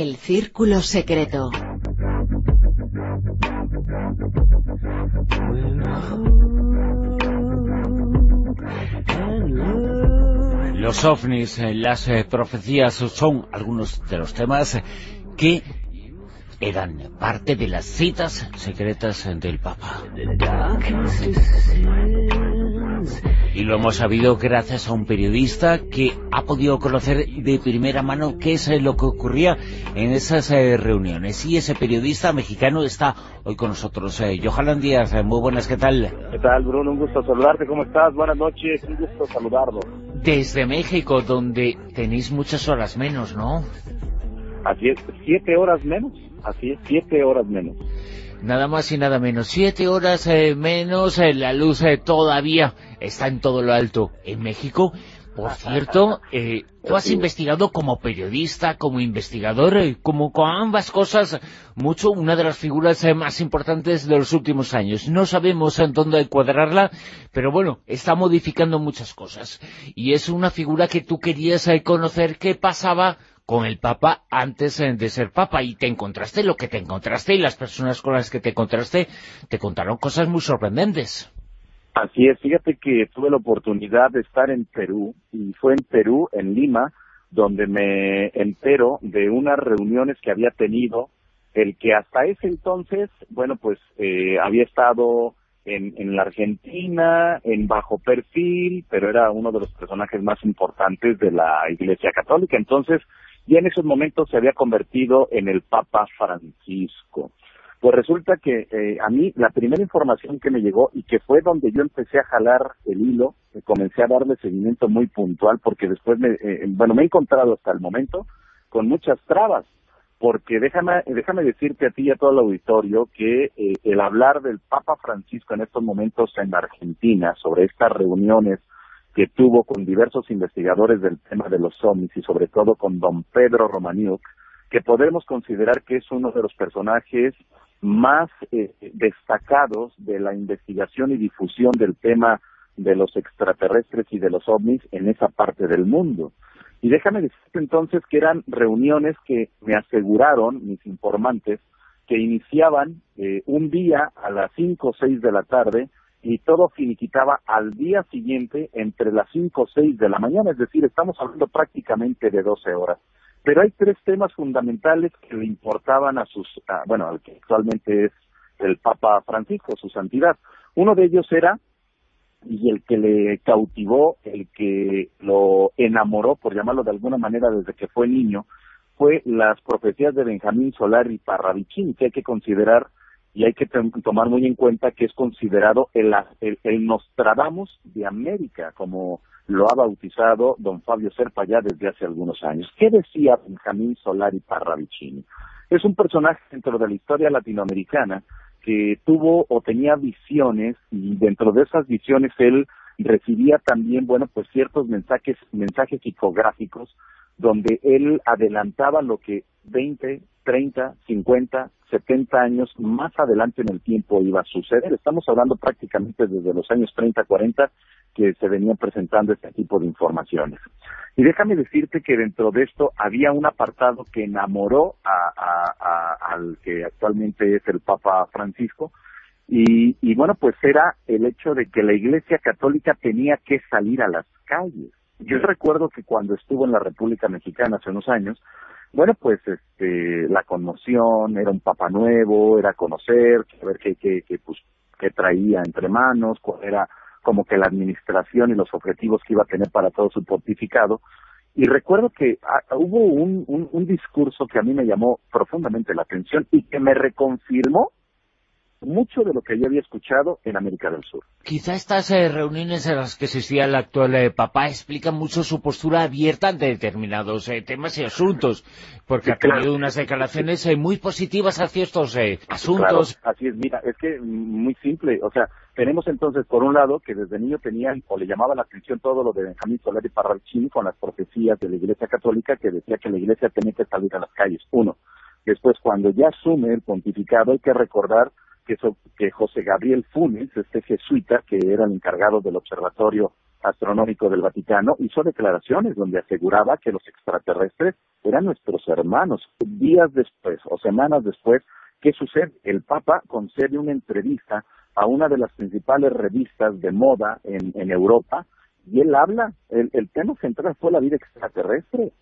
El Círculo Secreto. Los ovnis, eh, las eh, profecías son algunos de los temas que eran parte de las citas secretas del Papa. Y lo hemos sabido gracias a un periodista que ha podido conocer de primera mano qué es lo que ocurría en esas eh, reuniones. Y ese periodista mexicano está hoy con nosotros. Eh, Johanan Díaz, eh, muy buenas, ¿qué tal? ¿Qué tal, Bruno? Un gusto saludarte. ¿Cómo estás? Buenas noches. Un gusto saludarlo. Desde México, donde tenéis muchas horas menos, ¿no? Así es, siete horas menos. Así es, siete horas menos. Nada más y nada menos. Siete horas eh, menos, eh, la luz eh, todavía está en todo lo alto. En México, por cierto, eh, tú has investigado como periodista, como investigador, como con ambas cosas, mucho una de las figuras más importantes de los últimos años. No sabemos en dónde encuadrarla, pero bueno, está modificando muchas cosas. Y es una figura que tú querías conocer qué pasaba con el Papa antes eh, de ser Papa y te encontraste lo que te encontraste y las personas con las que te encontraste te contaron cosas muy sorprendentes. Así es, fíjate que tuve la oportunidad de estar en Perú y fue en Perú, en Lima, donde me entero de unas reuniones que había tenido el que hasta ese entonces, bueno, pues eh, había estado en, en la Argentina, en bajo perfil, pero era uno de los personajes más importantes de la Iglesia Católica. Entonces, y en esos momentos se había convertido en el Papa Francisco. Pues resulta que eh, a mí la primera información que me llegó y que fue donde yo empecé a jalar el hilo, comencé a darle seguimiento muy puntual porque después, me, eh, bueno, me he encontrado hasta el momento con muchas trabas, porque déjame, déjame decirte a ti y a todo el auditorio que eh, el hablar del Papa Francisco en estos momentos en Argentina sobre estas reuniones que tuvo con diversos investigadores del tema de los ovnis y sobre todo con don Pedro Romaniuk, que podemos considerar que es uno de los personajes más eh, destacados de la investigación y difusión del tema de los extraterrestres y de los ovnis en esa parte del mundo. Y déjame decirte entonces que eran reuniones que me aseguraron mis informantes que iniciaban eh, un día a las cinco o seis de la tarde y todo finiquitaba al día siguiente entre las cinco o seis de la mañana, es decir, estamos hablando prácticamente de 12 horas. Pero hay tres temas fundamentales que le importaban a sus, bueno, al que actualmente es el Papa Francisco, su santidad. Uno de ellos era, y el que le cautivó, el que lo enamoró, por llamarlo de alguna manera, desde que fue niño, fue las profecías de Benjamín Solar y Parravicini, que hay que considerar y hay que tomar muy en cuenta que es considerado el, el, Nostradamus de América, como lo ha bautizado don Fabio Serpa ya desde hace algunos años. ¿Qué decía Benjamín Solari Parravicini? Es un personaje dentro de la historia latinoamericana que tuvo o tenía visiones y dentro de esas visiones él recibía también, bueno, pues ciertos mensajes, mensajes psicográficos donde él adelantaba lo que 20, 30, 50, 70 años más adelante en el tiempo iba a suceder. Estamos hablando prácticamente desde los años 30, 40 que se venían presentando este tipo de informaciones. Y déjame decirte que dentro de esto había un apartado que enamoró a, a, a, al que actualmente es el Papa Francisco, y, y bueno, pues era el hecho de que la Iglesia Católica tenía que salir a las calles. Yo recuerdo que cuando estuvo en la República Mexicana hace unos años, bueno, pues este, la conmoción, era un papa nuevo, era conocer, ver qué, qué, qué, pues, qué traía entre manos, cuál era como que la administración y los objetivos que iba a tener para todo su pontificado. Y recuerdo que ah, hubo un, un, un discurso que a mí me llamó profundamente la atención y que me reconfirmó mucho de lo que yo había escuchado en América del Sur. Quizá estas eh, reuniones en las que asistía el actual eh, papá explican mucho su postura abierta ante determinados eh, temas y asuntos, porque sí, ha tenido claro. unas declaraciones eh, muy positivas hacia estos eh, asuntos. Claro, así es, mira, es que muy simple, o sea, tenemos entonces por un lado que desde niño tenía o le llamaba la atención todo lo de Benjamín Soler y Parravicini con las profecías de la Iglesia Católica que decía que la Iglesia tenía que salir a las calles, uno. Después, cuando ya asume el pontificado, hay que recordar que, so, que José Gabriel Funes, este jesuita que era el encargado del observatorio Astronómico del Vaticano hizo declaraciones donde aseguraba que los extraterrestres eran nuestros hermanos. Días después o semanas después, ¿qué sucede? El Papa concede una entrevista a una de las principales revistas de moda en, en Europa y él habla, el, el tema central fue la vida extraterrestre.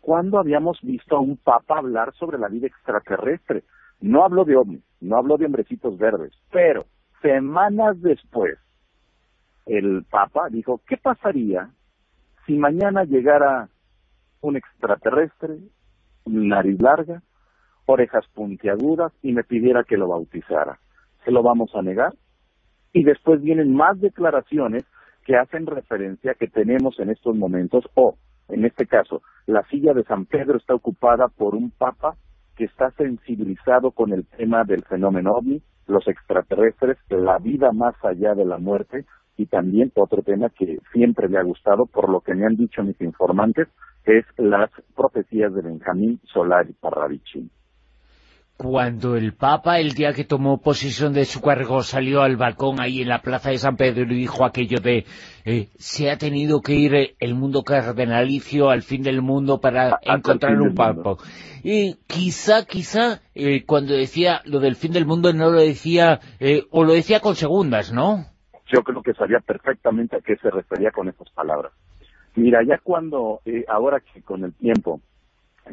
¿Cuándo habíamos visto a un papa hablar sobre la vida extraterrestre? No habló de ovnis, no habló de hombrecitos verdes, pero semanas después, el papa dijo, ¿qué pasaría si mañana llegara un extraterrestre, nariz larga, orejas puntiagudas y me pidiera que lo bautizara? ¿Se lo vamos a negar? Y después vienen más declaraciones que hacen referencia que tenemos en estos momentos, o en este caso, la silla de San Pedro está ocupada por un papa que está sensibilizado con el tema del fenómeno ovni, los extraterrestres, la vida más allá de la muerte y también otro tema que siempre me ha gustado por lo que me han dicho mis informantes es las profecías de Benjamín Solari Parravicini cuando el Papa, el día que tomó posesión de su cargo, salió al balcón ahí en la plaza de San Pedro y dijo aquello de eh, se ha tenido que ir el mundo cardenalicio al fin del mundo para encontrar un Papa. Y quizá, quizá, eh, cuando decía lo del fin del mundo no lo decía, eh, o lo decía con segundas, ¿no? Yo creo que sabía perfectamente a qué se refería con esas palabras. Mira, ya cuando, ahora que con el tiempo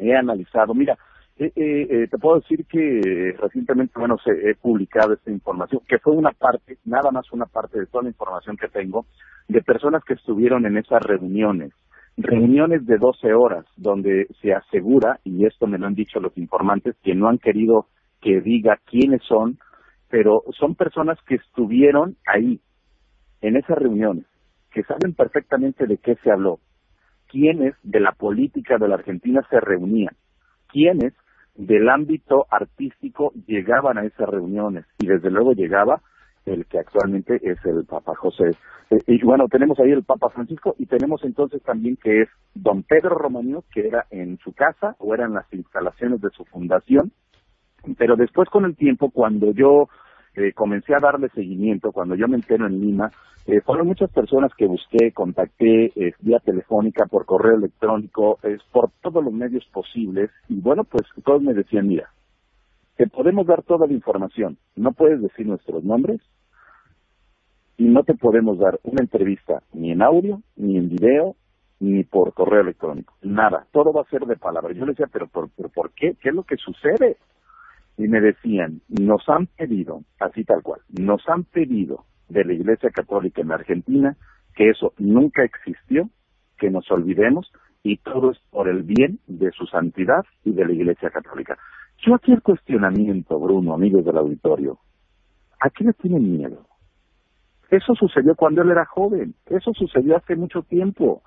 he analizado, mira, eh, eh, eh, te puedo decir que recientemente, bueno, se he publicado esta información, que fue una parte, nada más una parte de toda la información que tengo, de personas que estuvieron en esas reuniones, reuniones de 12 horas, donde se asegura, y esto me lo han dicho los informantes, que no han querido que diga quiénes son, pero son personas que estuvieron ahí, en esas reuniones, que saben perfectamente de qué se habló, quiénes de la política de la Argentina se reunían, quiénes del ámbito artístico llegaban a esas reuniones y desde luego llegaba el que actualmente es el Papa José. Eh, y bueno, tenemos ahí el Papa Francisco y tenemos entonces también que es don Pedro Romanio, que era en su casa o eran las instalaciones de su fundación, pero después con el tiempo, cuando yo eh, comencé a darle seguimiento, cuando yo me entero en Lima, eh, fueron muchas personas que busqué, contacté eh, vía telefónica, por correo electrónico, por todos los medios posibles, y bueno, pues todos me decían, mira, te podemos dar toda la información, no puedes decir nuestros nombres, y no te podemos dar una entrevista ni en audio, ni en video, ni por correo electrónico, nada, todo va a ser de palabra. Yo le decía, pero ¿por, pero ¿por qué? ¿Qué es lo que sucede? Y me decían, nos han pedido, así tal cual, nos han pedido de la Iglesia Católica en Argentina que eso nunca existió, que nos olvidemos y todo es por el bien de su santidad y de la Iglesia Católica. Yo aquí el cuestionamiento, Bruno, amigos del auditorio, ¿a qué le tienen miedo? Eso sucedió cuando él era joven, eso sucedió hace mucho tiempo.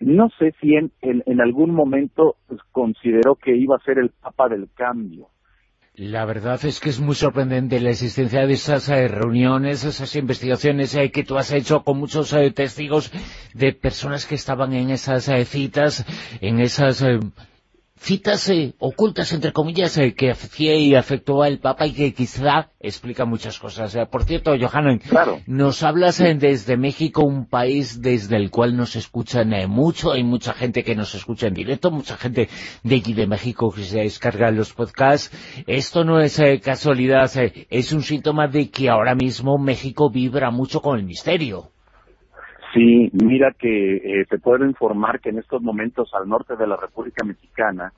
No sé si en, en algún momento consideró que iba a ser el Papa del cambio la verdad es que es muy sorprendente la existencia de esas eh, reuniones, esas investigaciones eh, que tú has hecho con muchos eh, testigos de personas que estaban en esas citas, en esas citas eh, ocultas, entre comillas, eh, que hacía y afectó al Papa y que quizá explica muchas cosas. Eh, por cierto, Johanan, nos hablas desde México, un país desde el cual nos escuchan mucho, hay mucha gente que nos escucha en directo, mucha gente de aquí de México que se descarga los podcasts. Esto no es casualidad, es un síntoma de que ahora mismo México vibra mucho con el misterio. Sí, mira que eh, te puedo informar que en estos momentos al norte de la República Mexicana,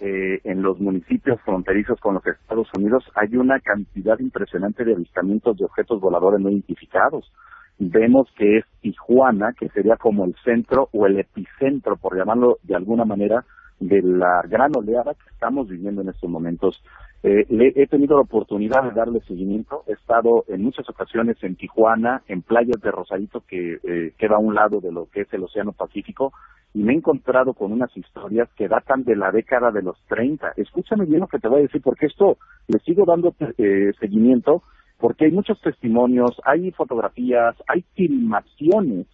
eh, en los municipios fronterizos con los Estados Unidos, hay una cantidad impresionante de avistamientos de objetos voladores no identificados. Vemos que es Tijuana, que sería como el centro o el epicentro, por llamarlo de alguna manera, de la gran oleada que estamos viviendo en estos momentos eh, he tenido la oportunidad de darle seguimiento. He estado en muchas ocasiones en Tijuana, en playas de Rosarito, que eh, queda a un lado de lo que es el Océano Pacífico, y me he encontrado con unas historias que datan de la década de los 30. Escúchame bien lo que te voy a decir, porque esto le sigo dando eh, seguimiento, porque hay muchos testimonios, hay fotografías, hay filmaciones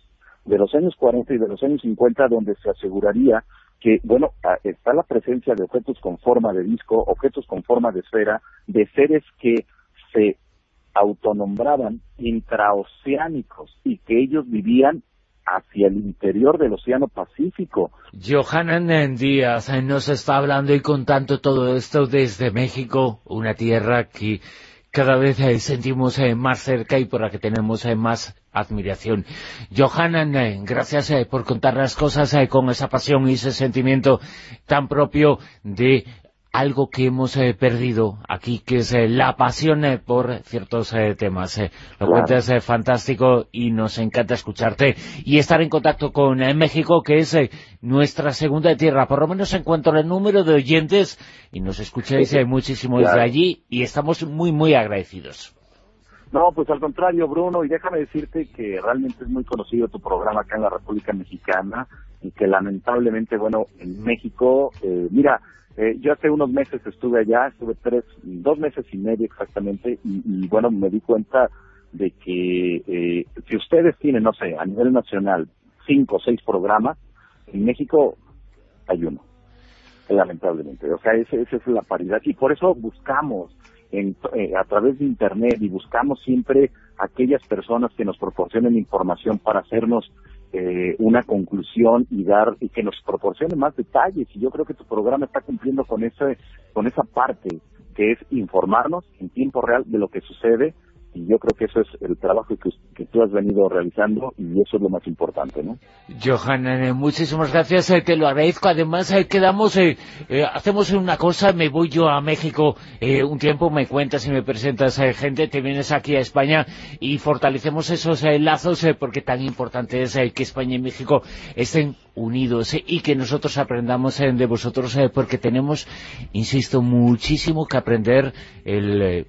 de los años 40 y de los años 50 donde se aseguraría que, bueno, está la presencia de objetos con forma de disco, objetos con forma de esfera, de seres que se autonombraban intraoceánicos y que ellos vivían hacia el interior del Océano Pacífico. Johanan Díaz nos está hablando y contando todo esto desde México, una tierra que cada vez eh, sentimos eh, más cerca y por la que tenemos eh, más admiración. Johanan, gracias por contar las cosas con esa pasión y ese sentimiento tan propio de algo que hemos eh, perdido aquí, que es eh, la pasión eh, por ciertos temas. Lo cuentas fantástico y nos encanta escucharte y estar en contacto con México, que es nuestra segunda tierra, por lo menos en cuanto al número de oyentes, y nos escucháis muchísimo desde allí, y estamos muy, muy agradecidos. No, pues al contrario, Bruno, y déjame decirte que realmente es muy conocido tu programa acá en la República Mexicana, y que lamentablemente, bueno, en México, mira, eh, yo hace unos meses estuve allá, estuve tres, dos meses y medio exactamente, y, bueno, me di cuenta de que eh, si ustedes tienen, no sé, a nivel nacional, cinco o seis programas, en México hay uno, lamentablemente. O sea, esa, es la paridad. Y por eso buscamos en, eh, a través de Internet y buscamos siempre aquellas personas que nos proporcionen información para hacernos eh, una conclusión y dar y que nos proporcione más detalles. Y yo creo que tu programa está cumpliendo con ese con esa parte que es informarnos en tiempo real de lo que sucede y yo creo que eso es el trabajo que, que, tú has venido realizando y eso es lo más importante, ¿no? Johan, eh, muchísimas gracias, eh, te lo agradezco. Además, eh, quedamos, eh, hacemos una cosa, me voy yo a México un tiempo, me cuentas y me presentas gente, te vienes aquí a España y fortalecemos esos lazos porque tan importante es que España y México estén unidos y que nosotros aprendamos de vosotros porque tenemos, insisto, muchísimo que aprender el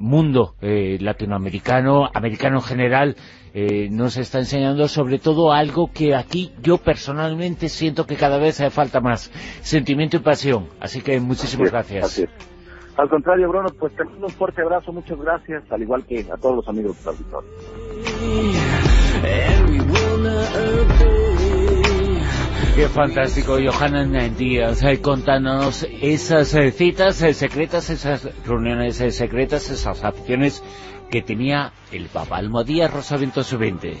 mundo eh, latinoamericano, americano en general, eh, nos está enseñando sobre todo algo que aquí yo personalmente siento que cada vez hace falta más, sentimiento y pasión. Así que muchísimas gracias. Al contrario, Bruno, pues te mando un fuerte abrazo, muchas gracias, al igual que a todos los amigos del auditorio. Qué fantástico, Johanan Díaz, eh, contándonos esas eh, citas eh, secretas, esas reuniones secretas, esas acciones que tenía el Papa Almodía Rosaviento 20.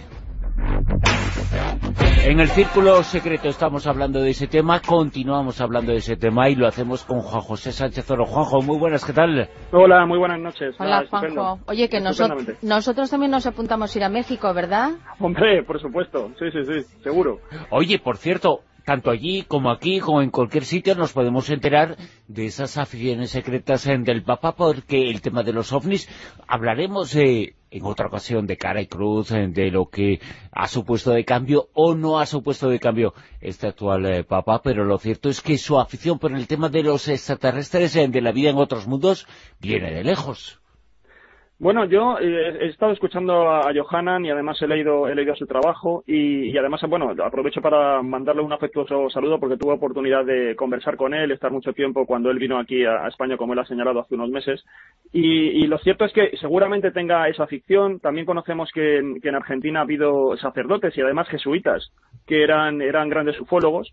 En el Círculo Secreto estamos hablando de ese tema, continuamos hablando de ese tema y lo hacemos con Juan José Sánchez Oro. Juanjo, muy buenas, ¿qué tal? Hola, muy buenas noches. Hola, Juanjo. Oye, que nosotros también nos apuntamos a ir a México, ¿verdad? Hombre, por supuesto, sí, sí, sí, seguro. Oye, por cierto, tanto allí como aquí, como en cualquier sitio, nos podemos enterar de esas aficiones secretas del Papa, porque el tema de los ovnis, hablaremos en otra ocasión de cara y cruz, de lo que ha supuesto de cambio o no ha supuesto de cambio este actual eh, Papa, pero lo cierto es que su afición por el tema de los extraterrestres, de la vida en otros mundos, viene de lejos. Bueno, yo eh, he estado escuchando a, Johanan y además he leído, he leído su trabajo y, además, bueno, aprovecho para mandarle un afectuoso saludo porque tuve oportunidad de conversar con él, estar mucho tiempo cuando él vino aquí a, España, como él ha señalado hace unos meses. Y, lo cierto es que seguramente tenga esa afición. También conocemos que, en Argentina ha habido sacerdotes y además jesuitas que eran, eran grandes ufólogos.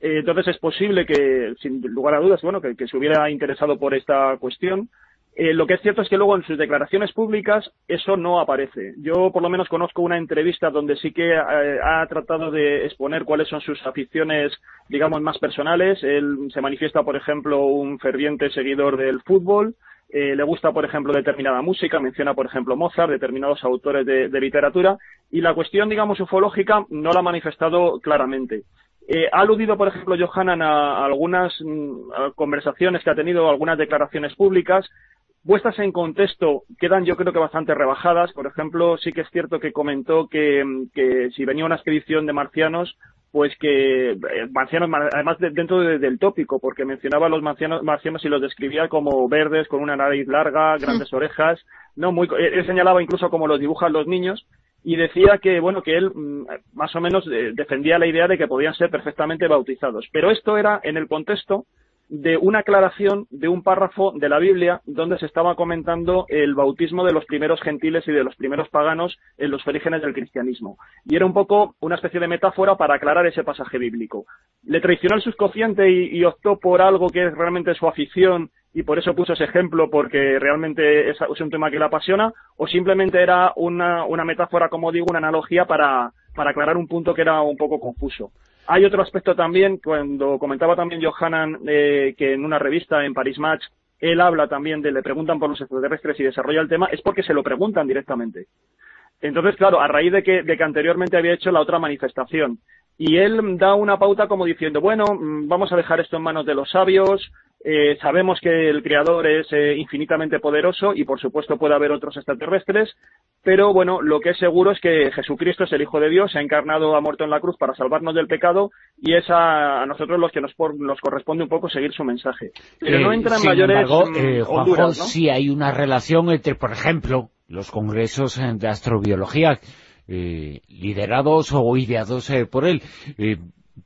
Eh, entonces es posible que, sin lugar a dudas, bueno, que se hubiera interesado por esta cuestión. Eh, lo que es cierto es que luego en sus declaraciones públicas eso no aparece. Yo por lo menos conozco una entrevista donde sí que eh, ha tratado de exponer cuáles son sus aficiones, digamos, más personales. Él se manifiesta, por ejemplo, un ferviente seguidor del fútbol. Eh, le gusta, por ejemplo, determinada música, menciona, por ejemplo, Mozart, determinados autores de, literatura, y la cuestión, digamos, ufológica no la ha manifestado claramente. ha aludido, por ejemplo, Johanan a, algunas mm, conversaciones que ha tenido, algunas declaraciones públicas, Puestas en contexto, quedan yo creo que bastante rebajadas. Por ejemplo, sí que es cierto que comentó que, si venía una expedición de marcianos, pues que eh, marcianos, además dentro del tópico, porque mencionaba a los marcianos, marcianos y los describía como verdes, con una nariz larga, grandes orejas, no muy, él señalaba incluso como los dibujan los niños, y decía que bueno que él mm, más o menos eh, defendía la idea de que podían ser perfectamente bautizados. Pero esto era en el contexto de una aclaración de un párrafo de la Biblia donde se estaba comentando el bautismo de los primeros gentiles y de los primeros paganos en los orígenes del cristianismo. Y era un poco una especie de metáfora para aclarar ese pasaje bíblico. Le traicionó el subconsciente y, y optó por algo que es realmente su afición y por eso puso ese ejemplo porque realmente es, un tema que le apasiona o simplemente era una, una metáfora, como digo, una analogía para, para aclarar un punto que era un poco confuso. Hay otro aspecto también, cuando comentaba también Johanan eh, que en una revista, en Paris Match, él habla también de, le preguntan por los extraterrestres y desarrolla el tema, es porque se lo preguntan directamente. Entonces, claro, a raíz de que, de que anteriormente había hecho la otra manifestación, y él da una pauta como diciendo, bueno, mm, vamos a dejar esto en manos de los sabios, eh, sabemos que el Creador es eh, infinitamente poderoso y por supuesto puede haber otros extraterrestres, pero bueno, lo que es seguro es que Jesucristo es el Hijo de Dios, se ha encarnado, ha muerto en la cruz para salvarnos del pecado y es a, nosotros los que nos, nos, corresponde un poco seguir su mensaje. Pero no eh, entra en mayores Juanjo, si hay una relación entre, por ejemplo, los congresos de astrobiología eh, liderados o ideados eh, por él.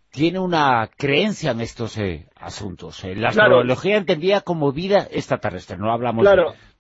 Eh, tiene una creencia en estos asuntos. La astrología entendía como vida extraterrestre, no hablamos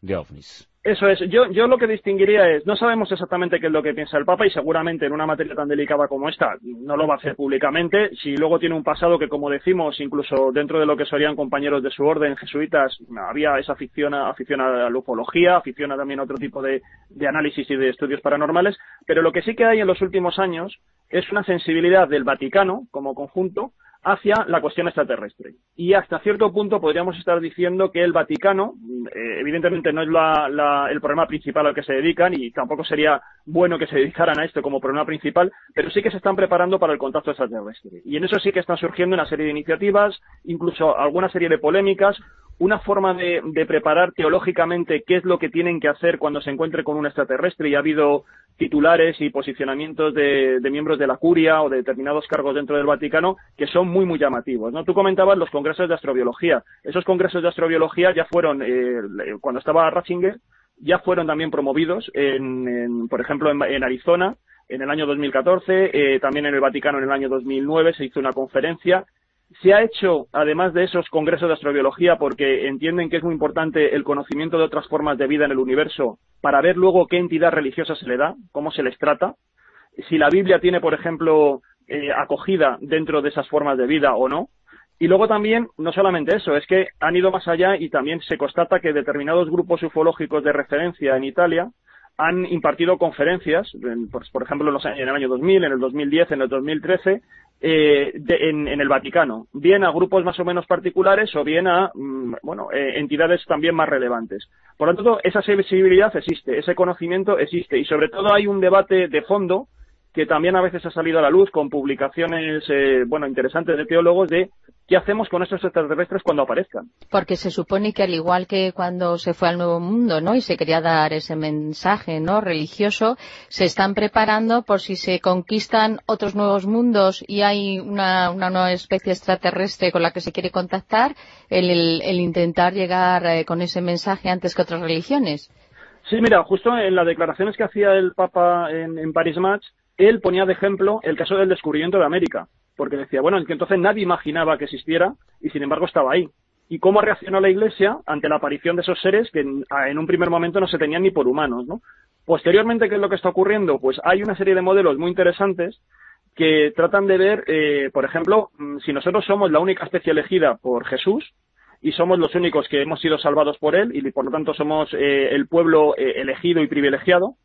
de ovnis. Eso es. Yo, yo lo que distinguiría es, no sabemos exactamente qué es lo que piensa el Papa y seguramente en una materia tan delicada como esta no lo va a hacer públicamente. Si luego tiene un pasado que, como decimos, incluso dentro de lo que serían compañeros de su orden, jesuitas, había esa afición a, afición a la ufología, afición a también a otro tipo de, de análisis y de estudios paranormales. Pero lo que sí que hay en los últimos años es una sensibilidad del Vaticano como conjunto hacia la cuestión extraterrestre. Y hasta cierto punto podríamos estar diciendo que el Vaticano, eh, evidentemente no es el problema principal al que se dedican y tampoco sería bueno que se dedicaran a esto como problema principal, pero sí que se están preparando para el contacto extraterrestre. Y en eso sí que están surgiendo una serie de iniciativas, incluso alguna serie de polémicas, una forma de, preparar teológicamente qué es lo que tienen que hacer cuando se encuentre con un extraterrestre y ha habido titulares y posicionamientos de, miembros de la curia o de determinados cargos dentro del Vaticano que son muy, muy llamativos. ¿no? Tú comentabas los congresos de astrobiología. Esos congresos de astrobiología ya fueron, eh, cuando estaba Ratzinger, ya fueron también promovidos, en, por ejemplo, en, Arizona, en el año 2014, eh, también en el Vaticano en el año 2009 se hizo una conferencia se ha hecho, además de esos congresos de astrobiología, porque entienden que es muy importante el conocimiento de otras formas de vida en el universo, para ver luego qué entidad religiosa se le da, cómo se les trata, si la Biblia tiene, por ejemplo, eh, acogida dentro de esas formas de vida o no. Y luego también, no solamente eso, es que han ido más allá y también se constata que determinados grupos ufológicos de referencia en Italia han impartido conferencias, por, ejemplo, en el año 2000, en el 2010, en el 2013, eh, en, el Vaticano, bien a grupos más o menos particulares o bien a mm, bueno, eh, entidades también más relevantes. Por lo tanto, esa sensibilidad existe, ese conocimiento existe y sobre todo hay un debate de fondo que también a veces ha salido a la luz con publicaciones eh, bueno interesantes de teólogos de qué hacemos con estos extraterrestres cuando aparezcan. Porque se supone que al igual que cuando se fue al Nuevo Mundo, ¿no? Y se quería dar ese mensaje, ¿no? Religioso, se están preparando por si se conquistan otros nuevos mundos y hay una, nueva especie extraterrestre con la que se quiere contactar, el, intentar llegar eh, con ese mensaje antes que otras religiones. Sí, mira, justo en las declaraciones que hacía el Papa en, en Paris Match, él ponía de ejemplo el caso del descubrimiento de América, porque decía, bueno, que entonces nadie imaginaba que existiera y sin embargo estaba ahí. ¿Y cómo reaccionó la Iglesia ante la aparición de esos seres que en, un primer momento no se tenían ni por humanos, ¿no? Posteriormente, ¿qué es lo que está ocurriendo? Pues hay una serie de modelos muy interesantes que tratan de ver, eh, por ejemplo, mm, si nosotros somos la única especie elegida por Jesús y somos los únicos que hemos sido salvados por él y por lo tanto somos eh, el pueblo eh, elegido y privilegiado,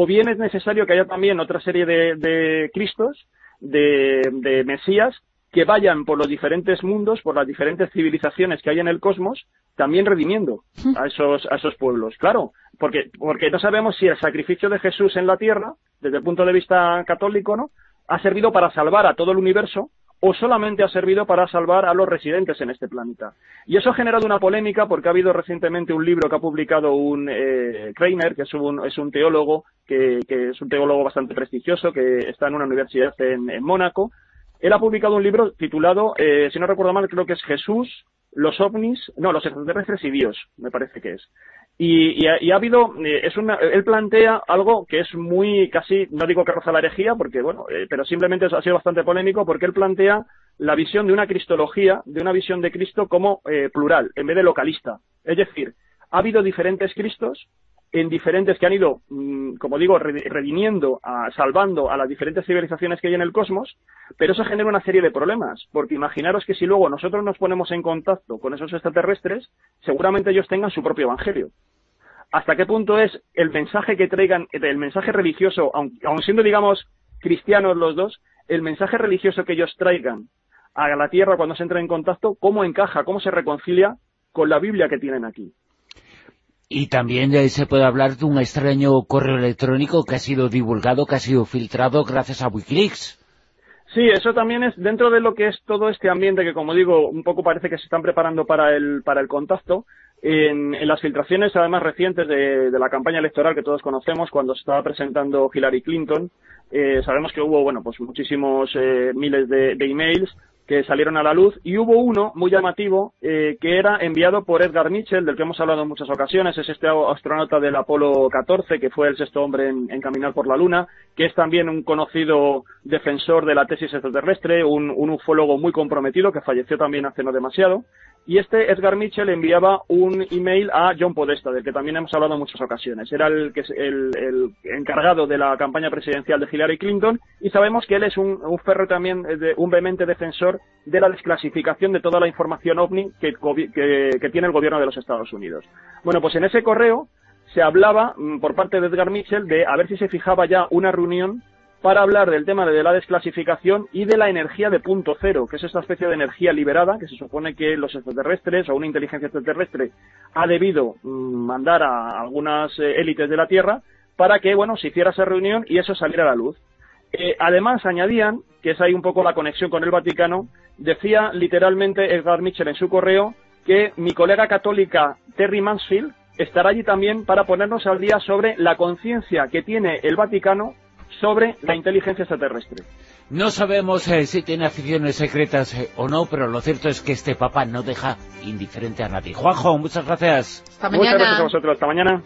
o bien es necesario que haya también otra serie de, Cristos, de, Mesías, que vayan por los diferentes mundos, por las diferentes civilizaciones que hay en el cosmos, también redimiendo a esos, a esos pueblos. Claro, porque, porque no sabemos si el sacrificio de Jesús en la tierra, desde el punto de vista católico, ¿no? ha servido para salvar a todo el universo o solamente ha servido para salvar a los residentes en este planeta. Y eso ha generado una polémica porque ha habido recientemente un libro que ha publicado un eh, Kramer, que es un, es un teólogo, que, es un teólogo bastante prestigioso, que está en una universidad en, Mónaco. Él ha publicado un libro titulado, eh, si no recuerdo mal, creo que es Jesús, los ovnis, no, los extraterrestres y Dios, me parece que es. Y, ha, habido, eh, es una, él plantea algo que es muy, casi, no digo que roza la herejía, porque bueno, eh, pero simplemente ha sido bastante polémico porque él plantea la visión de una cristología, de una visión de Cristo como eh, plural, en vez de localista. Es decir, ha habido diferentes Cristos en diferentes que han ido, mm, como digo, redimiendo, a, salvando a las diferentes civilizaciones que hay en el cosmos, pero eso genera una serie de problemas, porque imaginaros que si luego nosotros nos ponemos en contacto con esos extraterrestres, seguramente ellos tengan su propio evangelio hasta qué punto es el mensaje que traigan, el mensaje religioso, aun, siendo, digamos, cristianos los dos, el mensaje religioso que ellos traigan a la Tierra cuando se entra en contacto, cómo encaja, cómo se reconcilia con la Biblia que tienen aquí. Y también se puede hablar de un extraño correo electrónico que ha sido divulgado, que ha sido filtrado gracias a Wikileaks. Sí, eso también es dentro de lo que es todo este ambiente que, como digo, un poco parece que se están preparando para el, para el contacto. En, las filtraciones, además recientes de, la campaña electoral que todos conocemos, cuando se estaba presentando Hillary Clinton, eh, sabemos que hubo, bueno, pues muchísimos eh, miles de, de emails que salieron a la luz y hubo uno muy llamativo eh, que era enviado por Edgar Mitchell, del que hemos hablado en muchas ocasiones, es este astronauta del Apolo 14, que fue el sexto hombre en, caminar por la Luna, que es también un conocido defensor de la tesis extraterrestre, un, un ufólogo muy comprometido que falleció también hace no demasiado, y este Edgar Mitchell enviaba un email a John Podesta, del que también hemos hablado en muchas ocasiones. Era el, el, encargado de la campaña presidencial de Hillary Clinton y sabemos que él es un, un ferro también, de, un vehemente defensor de la desclasificación de toda la información OVNI que, que, tiene el gobierno de los Estados Unidos. Bueno, pues en ese correo se hablaba mm, por parte de Edgar Mitchell de a ver si se fijaba ya una reunión para hablar del tema de la desclasificación y de la energía de punto cero, que es esta especie de energía liberada que se supone que los extraterrestres o una inteligencia extraterrestre ha debido mm, mandar a algunas eh, élites de la Tierra para que, bueno, se hiciera esa reunión y eso saliera a la luz. Eh, además, añadían, que es ahí un poco la conexión con el Vaticano, decía literalmente Edgar Mitchell en su correo que mi colega católica Terry Mansfield estará allí también para ponernos al día sobre la conciencia que tiene el Vaticano sobre la inteligencia extraterrestre. No sabemos eh, si tiene aficiones secretas eh, o no, pero lo cierto es que este Papa no deja indiferente a nadie. Juanjo, muchas gracias. Hasta mañana. Muchas gracias a vosotros. Hasta mañana.